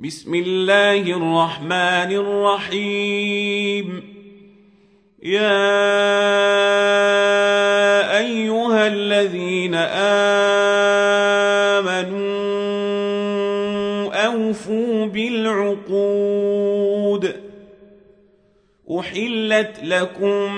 بسم الله الرحمن الرحيم. يا أيها الذين آمنوا أوفوا بالعقود. أحلت لكم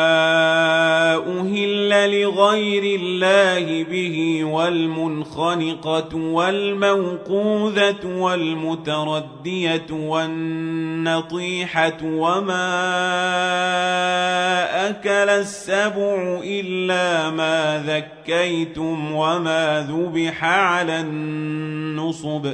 لغير الله به والمنخنقة والموقوذة والمتردية والنطيحة وما أكل السبع إلا ما ذكيتم وما ذبح على النصب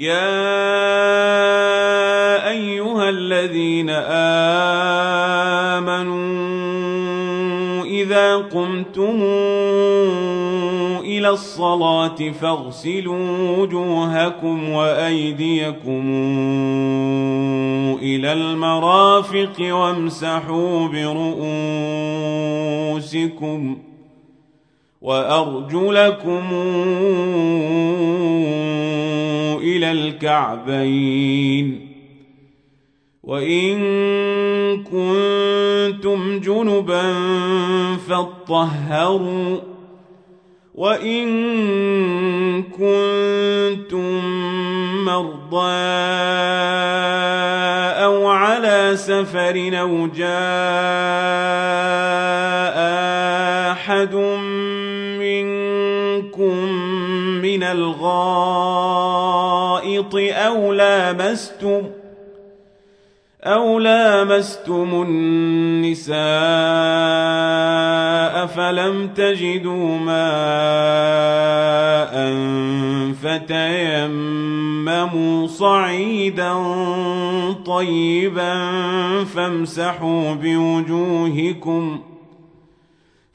يا ايها الذين امنوا اذا قمتم إلى الصلاه فاغسلوا وجوهكم وايديكم إلى المرافق وامسحوا برؤوسكم وأرجلكم إلى الكعبين. وإن كنتم جنبا فاطهروا. وإن كنتم مرضى أو على سفر أو جاء الغائط أو لامستم أو لامستم النساء فلم تجدوا ماء فتيمموا صعيدا طيبا فامسحوا بوجوهكم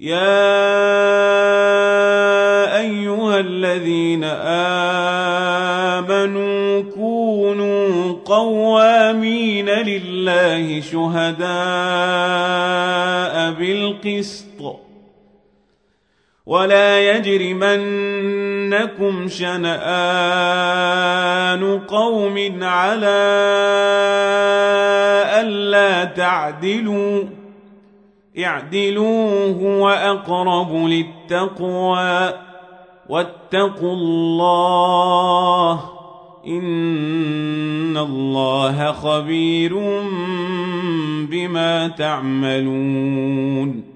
يا أيها الذين آمنوا كونوا قوامين لله شهداء بالقسط ولا يجرمنكم شنآن قوم على ألا تعدلوا اعدلوا هو أقرب للتقوى واتقوا الله إن الله خبير بما تعملون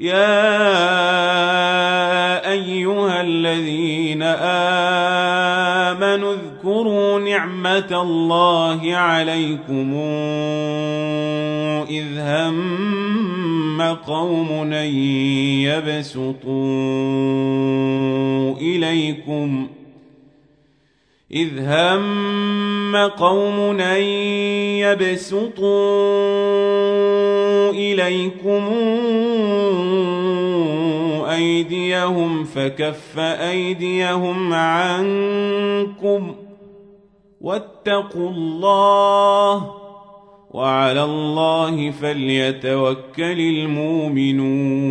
يا أيها الذين آمنوا اذكروا نعمة الله عليكم إذ هم قوم أن يبسطوا إليكم إذ هم قوم أن يبسطوا إليكم أيديهم فكف أيديهم عنكم واتقوا الله وعلى الله فليتوكل المؤمنون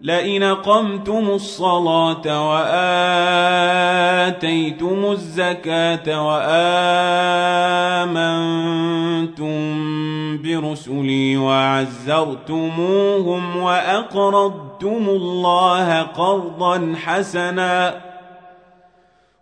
لئن قمتم الصلاة وآتيتم الزكاة وآمنتم برسلي وعزرتموهم وأقرضتم الله قرضا حسناً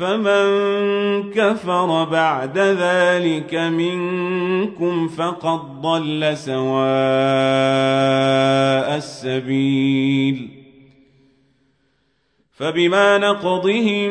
فمن كفر بعد ذلك منكم فقد ضل سواء السبيل. فبما نقضهم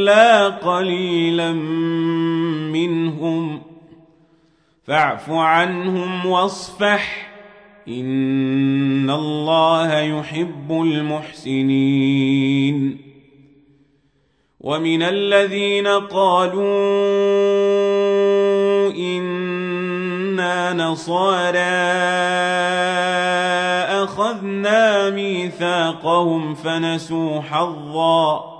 إلا قليلا منهم. فاعف عنهم واصفح. إن الله يحب المحسنين. ومن الذين قالوا إنا نصارى أخذنا ميثاقهم فنسوا حظا.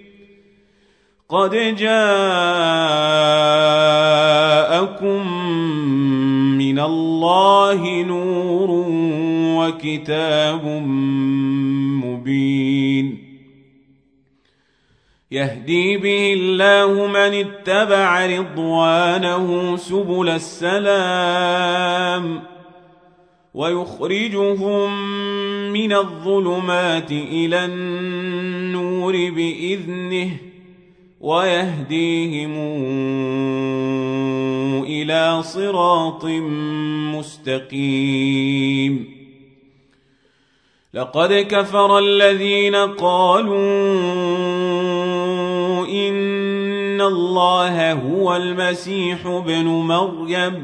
قد جاءكم من الله نور وكتاب مبين. يهدي به الله من اتبع رضوانه سبل السلام ويخرجهم من الظلمات إلى النور بإذنه ويهديهم إلى صراط مستقيم. لقد كفر الذين قالوا إن الله هو المسيح ابن مريم.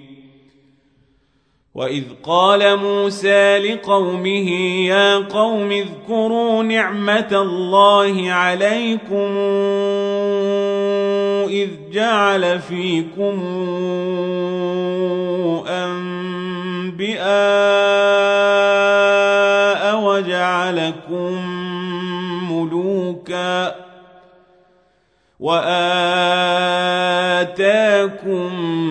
واذ قال موسى لقومه يا قوم اذكروا نعمه الله عليكم اذ جعل فيكم انبئاء وجعلكم ملوكا واتاكم ما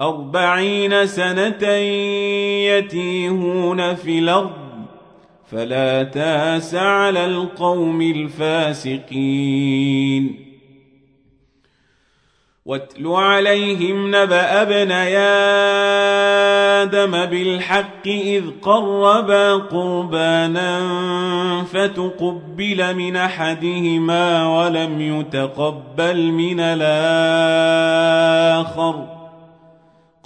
أربعين سنة يتيهون في الأرض فلا تاس على القوم الفاسقين. واتل عليهم نبأ ابن آدم بالحق إذ قربا قربانا فتقبل من أحدهما ولم يتقبل من الآخر.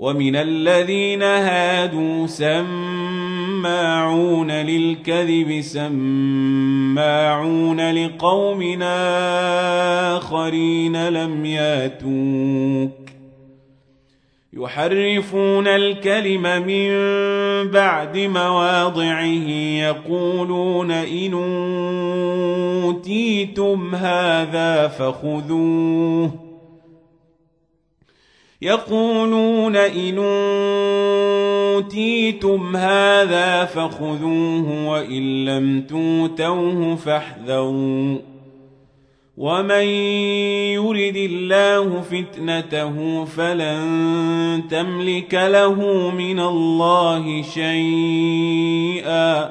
ومن الذين هادوا سماعون للكذب سماعون لقوم آخرين لم ياتوك يحرفون الكلم من بعد مواضعه يقولون إن أوتيتم هذا فخذوه يقولون إن أوتيتم هذا فخذوه وإن لم توتوه فاحذروا. ومن يرد الله فتنته فلن تملك له من الله شيئا.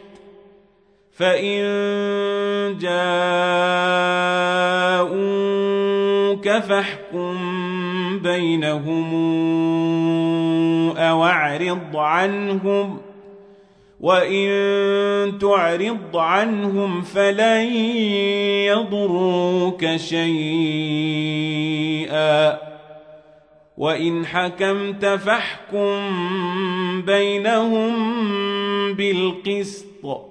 فإن جاءوك فاحكم بينهم أو أعرض عنهم وإن تعرض عنهم فلن يضروك شيئا وإن حكمت فاحكم بينهم بالقسط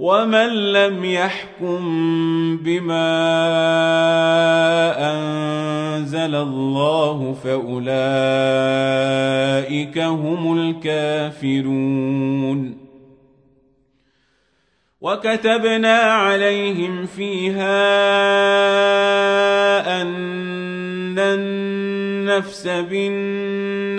ومن لم يحكم بما انزل الله فاولئك هم الكافرون وكتبنا عليهم فيها ان النفس بالنفس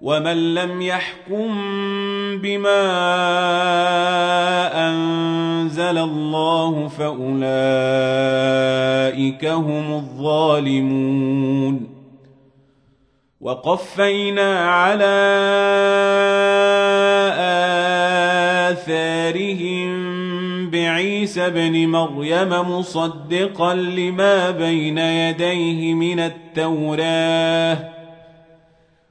ومن لم يحكم بما أنزل الله فأولئك هم الظالمون. وقفينا على آثارهم بعيسى ابن مريم مصدقا لما بين يديه من التوراه.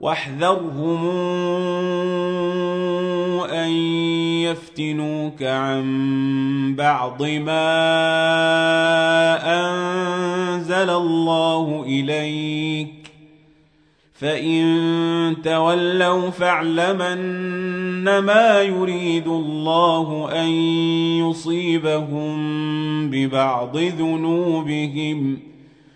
واحذرهم أن يفتنوك عن بعض ما أنزل الله إليك. فإن تولوا فاعلمن ما يريد الله أن يصيبهم ببعض ذنوبهم.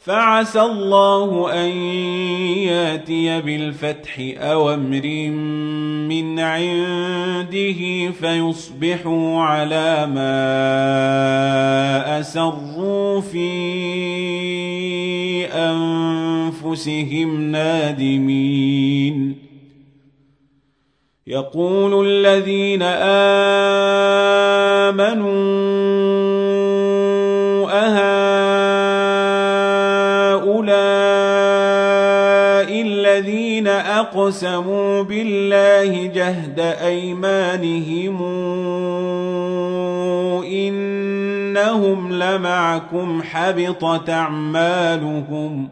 فعسى الله أن ياتي بالفتح أو أمر من عنده فيصبحوا على ما أسروا في أنفسهم نادمين. يقول الذين آمنوا أقسموا بالله جهد أيمانهم إنهم لمعكم حبطت أعمالهم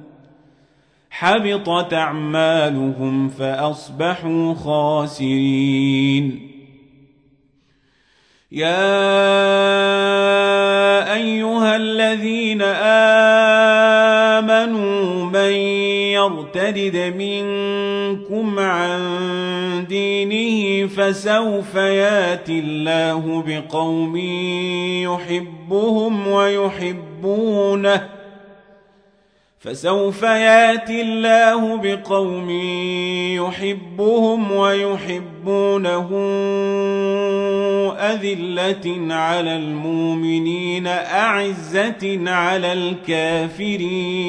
حبطت أعمالهم فأصبحوا خاسرين. يا أيها الذين آمنوا من يرتد منكم عن دينه فسوف ياتي الله بقوم يحبهم ويحبونه. فسوف ياتي الله بقوم يحبهم ويحبونه أذلة على المؤمنين أعزة على الكافرين.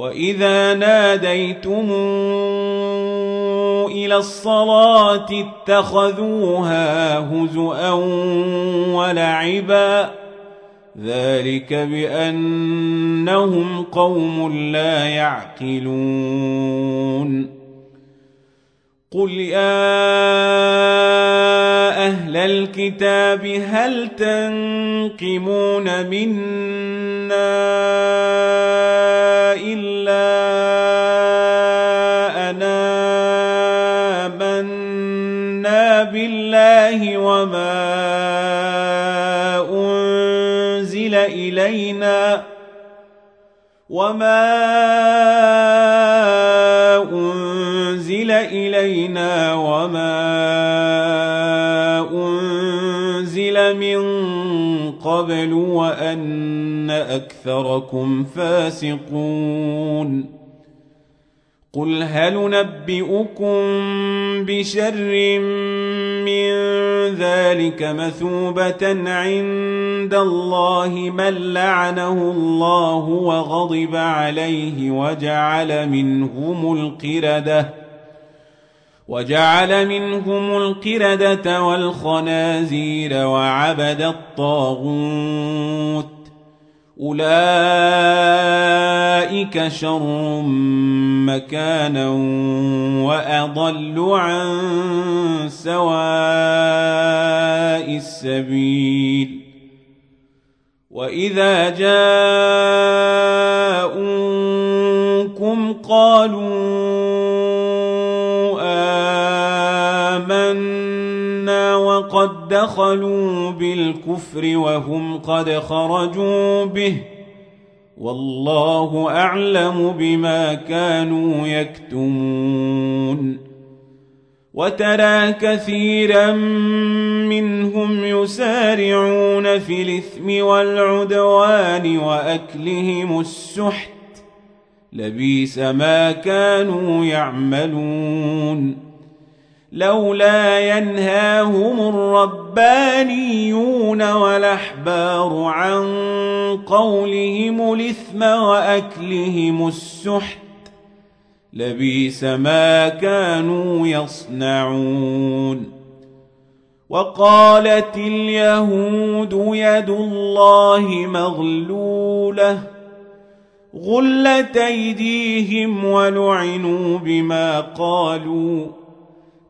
واذا ناديتم إلى الصلاه اتخذوها هزءا ولعبا ذلك بانهم قوم لا يعقلون قل يا أهل الكتاب هل تنقمون منا الا انا امنا بالله وما انزل الينا وما أنزل إلينا وما أنزل من قبل وأن أكثركم فاسقون. قل هل نبئكم بشر من ذلك مثوبة عند الله من لعنه الله وغضب عليه وجعل منهم القردة وجعل منهم القردة والخنازير وعبد الطاغوت. أولئك شر مكانا وأضل عن سواء السبيل. وإذا جاءوكم قالوا قد دخلوا بالكفر وهم قد خرجوا به والله أعلم بما كانوا يكتمون وترى كثيرا منهم يسارعون في الإثم والعدوان وأكلهم السحت لبيس ما كانوا يعملون لولا ينهاهم الربانيون والأحبار عن قولهم الإثم وأكلهم السحت لبيس ما كانوا يصنعون. وقالت اليهود يد الله مغلولة غلت أيديهم ولعنوا بما قالوا.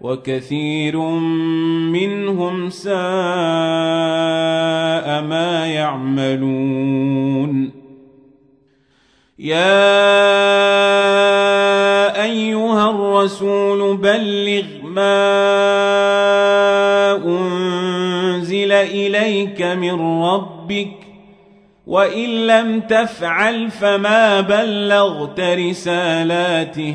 وكثير منهم ساء ما يعملون. يا أيها الرسول بلغ ما أنزل إليك من ربك وإن لم تفعل فما بلغت رسالاته.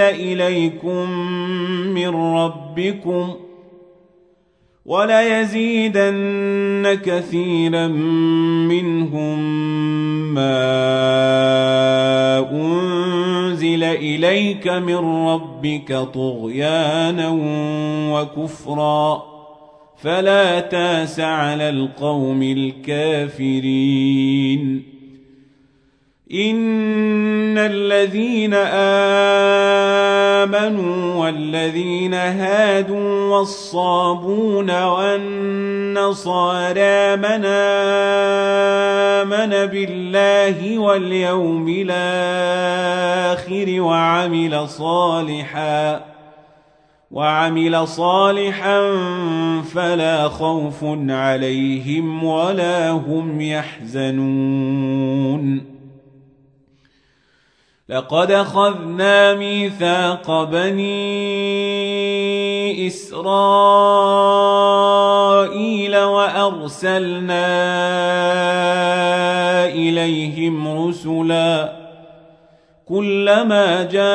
إليكم من ربكم وليزيدن كثيرا منهم ما أنزل إليك من ربك طغيانا وكفرا فلا تأس على القوم الكافرين إن الذين آمنوا والذين هادوا والصابون والنصارى من آمن بالله واليوم الآخر وعمل صالحا وعمل صالحا فلا خوف عليهم ولا هم يحزنون لقد أخذنا ميثاق بني إسرائيل وأرسلنا إليهم رسلا كلما جاءهم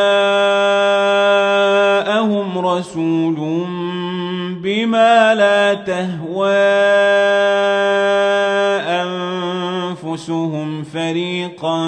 رسول بما لا تهوى أنفسهم فريقا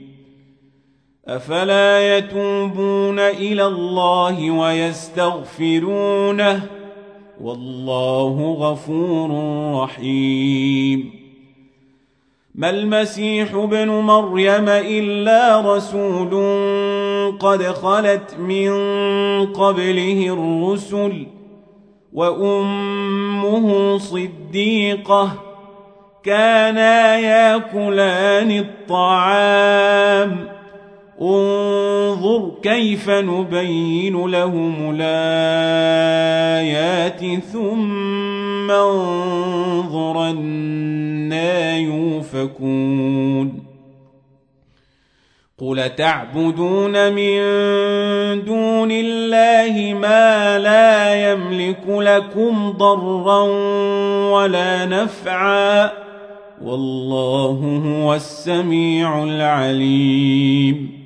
أفلا يتوبون إلى الله ويستغفرونه؟ والله غفور رحيم. ما المسيح ابن مريم إلا رسول قد خلت من قبله الرسل وأمه صديقة كانا ياكلان الطعام. انظر كيف نبين لهم الآيات ثم انظر أنا يوفكون. قل تعبدون من دون الله ما لا يملك لكم ضرا ولا نفعا والله هو السميع العليم.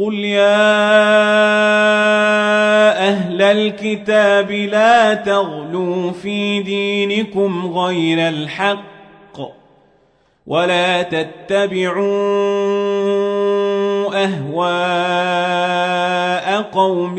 قل يا أهل الكتاب لا تغلوا في دينكم غير الحق ولا تتبعوا أهواء قوم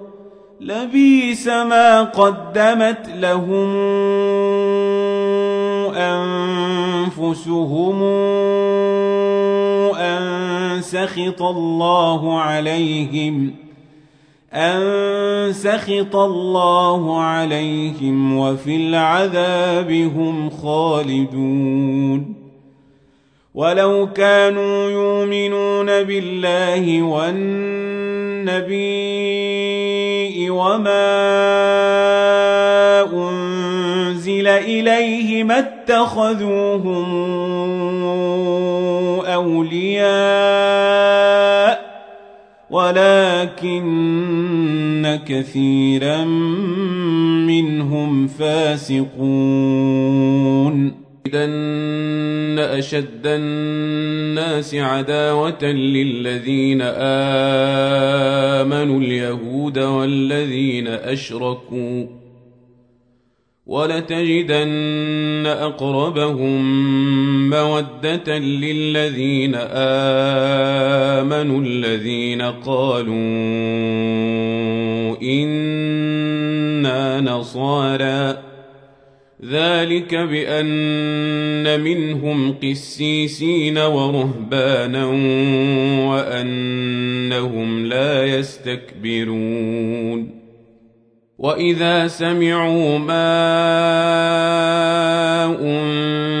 لبيس ما قدمت لهم أنفسهم أن سخط الله عليهم ۖ أن سخط الله عليهم وفي العذاب هم خالدون. ولو كانوا يؤمنون بالله والنبي وما أنزل إليه ما اتخذوهم أولياء ولكن كثيرا منهم فاسقون إذن أشد الناس عداوة للذين آمنوا اليهود والذين أشركوا ولتجدن أقربهم مودة للذين آمنوا الذين قالوا إنا نصارى ذلك بأن منهم قسيسين ورهبانا وأنهم لا يستكبرون. وإذا سمعوا ما أنزل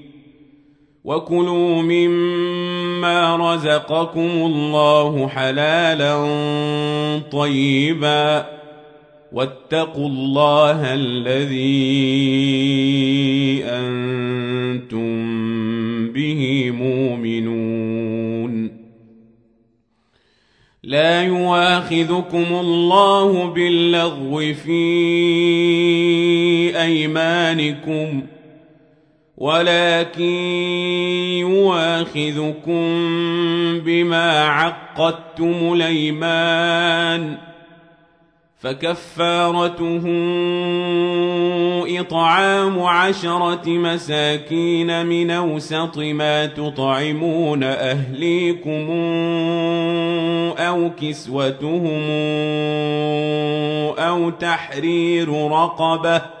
وكلوا مما رزقكم الله حلالا طيبا واتقوا الله الذي أنتم به مؤمنون لا يواخذكم الله باللغو في أيمانكم ولكن يواخذكم بما عقدتم الأيمان فكفارته إطعام عشرة مساكين من أوسط ما تطعمون أهليكم أو كسوتهم أو تحرير رقبة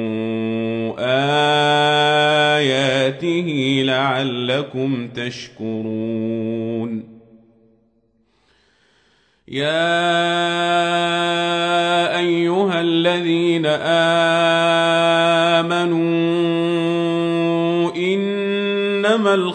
آياته لعلكم تشكرون. يا أيها الذين آمنوا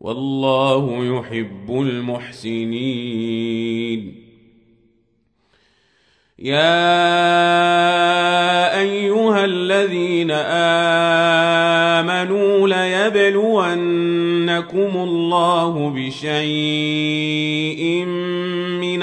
والله يحب المحسنين. يا أيها الذين آمنوا ليبلونكم الله بشيء من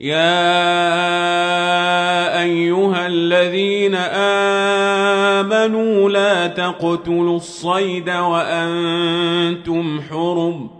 يا أيها الذين آمنوا لا تقتلوا الصيد وأنتم حرم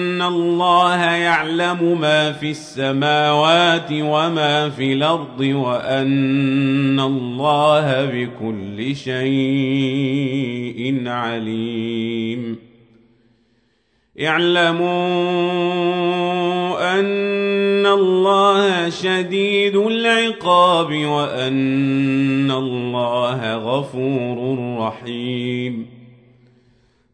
الله يعلم ما في السماوات وما في الأرض وأن الله بكل شيء عليم اعلموا أن الله شديد العقاب وأن الله غفور رحيم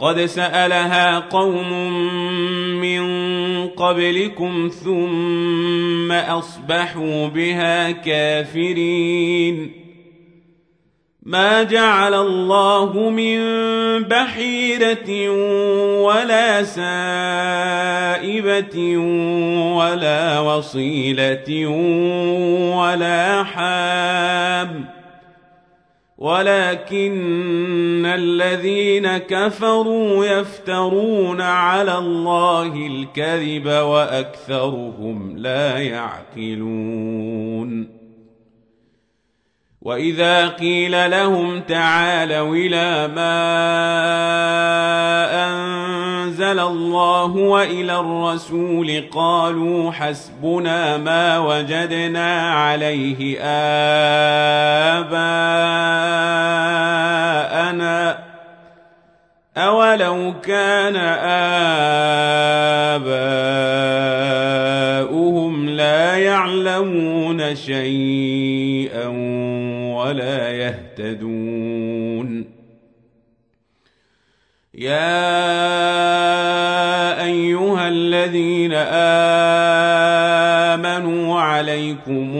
قد سألها قوم من قبلكم ثم أصبحوا بها كافرين. ما جعل الله من بحيرة ولا سائبة ولا وصيلة ولا حام. ولكن الذين كفروا يفترون على الله الكذب وأكثرهم لا يعقلون واذا قيل لهم تعالوا إلى ما انزل الله والى الرسول قالوا حسبنا ما وجدنا عليه اباءنا اولو كان اباؤهم لا يعلمون شيئا ولا يهتدون يا أيها الذين آمنوا عليكم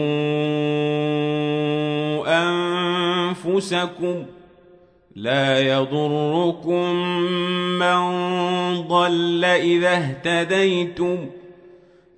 أنفسكم لا يضركم من ضل إذا اهتديتم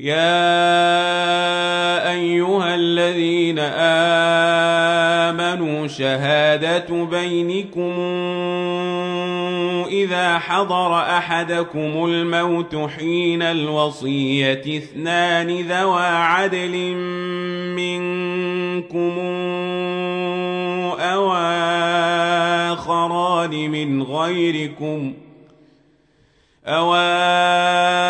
يا ايها الذين امنوا شهاده بينكم إذا حضر أحدكم الموت حين الوصية اثنان ذوى عدل منكم أو آخران من غيركم أو آخران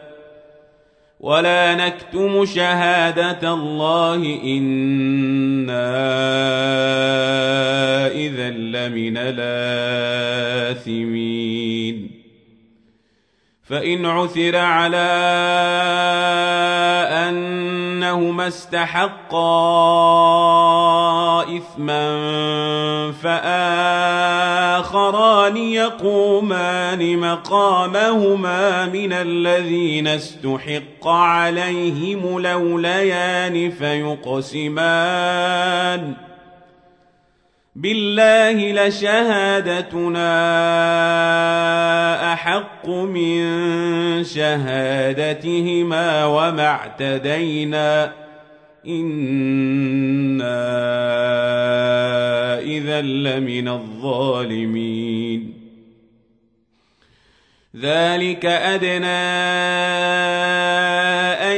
ولا نكتم شهادة الله إنا إذا لمن الآثمين فإن عثر على أنهما استحقا إثما فآخران يقومان مقامهما من الذين استحق عليهم لوليان فيقسمان بالله لشهادتنا أحق من شهادتهما وما اعتدينا. إنا إذا لمن الظالمين. ذلك أدنى أن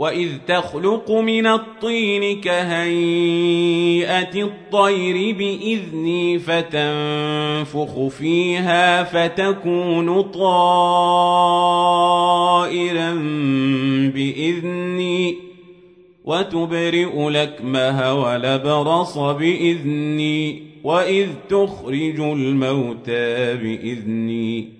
وإذ تخلق من الطين كهيئة الطير بإذني فتنفخ فيها فتكون طائرا بإذني وتبرئ لكمها ولبرص بإذني وإذ تخرج الموتى بإذني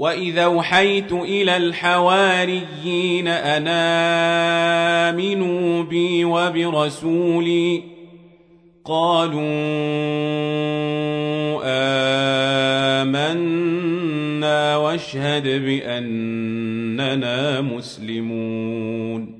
وإذا أوحيت إلى الحواريين أن آمنوا بي وبرسولي قالوا آمنا واشهد بأننا مسلمون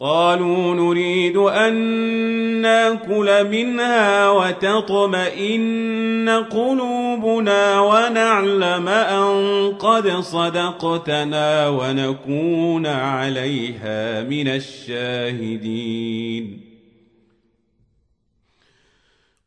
قالوا نريد أن نأكل منها وتطمئن قلوبنا ونعلم أن قد صدقتنا ونكون عليها من الشاهدين.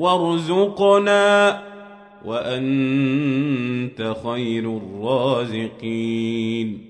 وارزقنا وأنت خير الرازقين.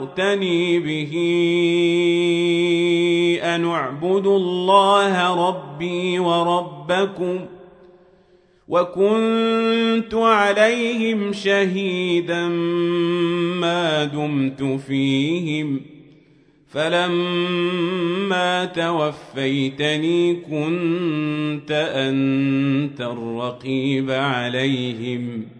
أمرتني به أن اعبدوا الله ربي وربكم وكنت عليهم شهيدا ما دمت فيهم فلما توفيتني كنت أنت الرقيب عليهم ۖ